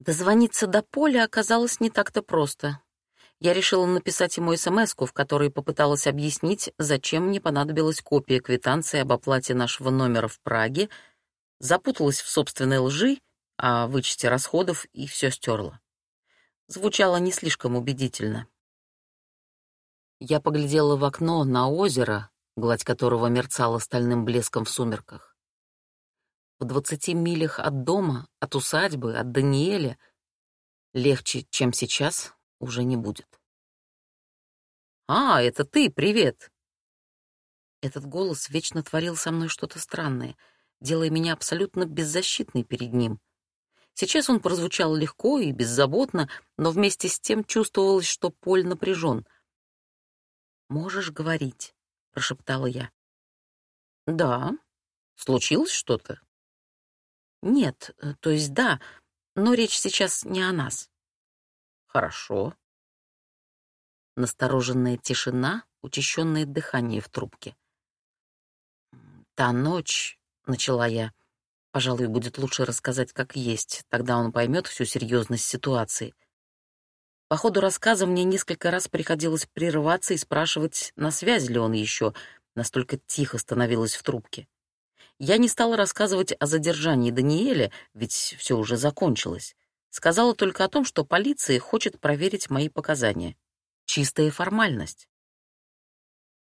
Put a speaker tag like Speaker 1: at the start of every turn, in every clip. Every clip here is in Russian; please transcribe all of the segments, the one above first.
Speaker 1: Дозвониться до Поля оказалось не так-то просто. Я решила написать ему смс в которой попыталась объяснить, зачем мне понадобилась копия квитанции об оплате нашего номера в Праге, запуталась в собственной лжи, о вычете расходов и все стерла. Звучало не слишком убедительно. Я поглядела в окно на озеро, гладь которого мерцала стальным блеском в сумерках. В двадцати милях от дома, от усадьбы, от Даниэля легче, чем сейчас, уже не будет. «А, это ты, привет!» Этот голос вечно творил со мной что-то странное, делая меня абсолютно беззащитной перед ним. Сейчас он прозвучал легко и беззаботно, но вместе с тем чувствовалось, что Поль напряжен. «Можешь говорить», — прошептала я. «Да. Случилось что-то?» Нет, э, то есть да, но речь сейчас не о нас. Хорошо. Настороженная тишина, учащенное дыхание в трубке. Та ночь, начала я. Пожалуй, будет лучше рассказать как есть, тогда он поймет всю серьезность ситуации. По ходу рассказа мне несколько раз приходилось прерываться и спрашивать, на связи ли он еще, настолько тихо становилось в трубке. Я не стала рассказывать о задержании Даниэля, ведь все уже закончилось. Сказала только о том, что полиция хочет проверить мои показания. Чистая формальность.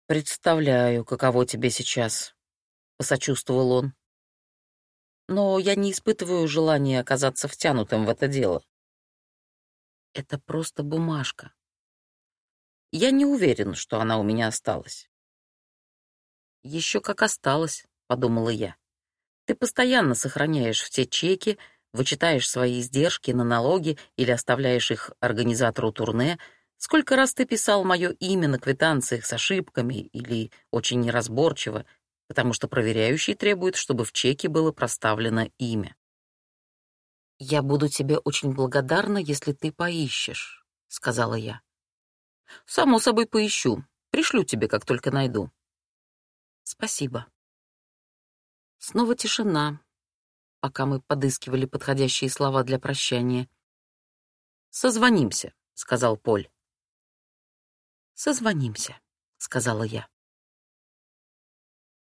Speaker 1: «Представляю, каково тебе сейчас», — посочувствовал он. «Но я не испытываю желания оказаться втянутым в это дело. Это просто бумажка. Я не уверен, что она у меня осталась. Еще как осталась. — подумала я. «Ты постоянно сохраняешь все чеки, вычитаешь свои издержки на налоги или оставляешь их организатору турне. Сколько раз ты писал мое имя на квитанциях с ошибками или очень неразборчиво, потому что проверяющий требует, чтобы в чеке было проставлено имя. «Я буду тебе очень благодарна, если ты поищешь», — сказала я. «Само собой поищу. Пришлю тебе, как только найду». «Спасибо». Снова тишина, пока мы подыскивали подходящие слова для прощания. «Созвонимся», — сказал Поль. «Созвонимся», — сказала я.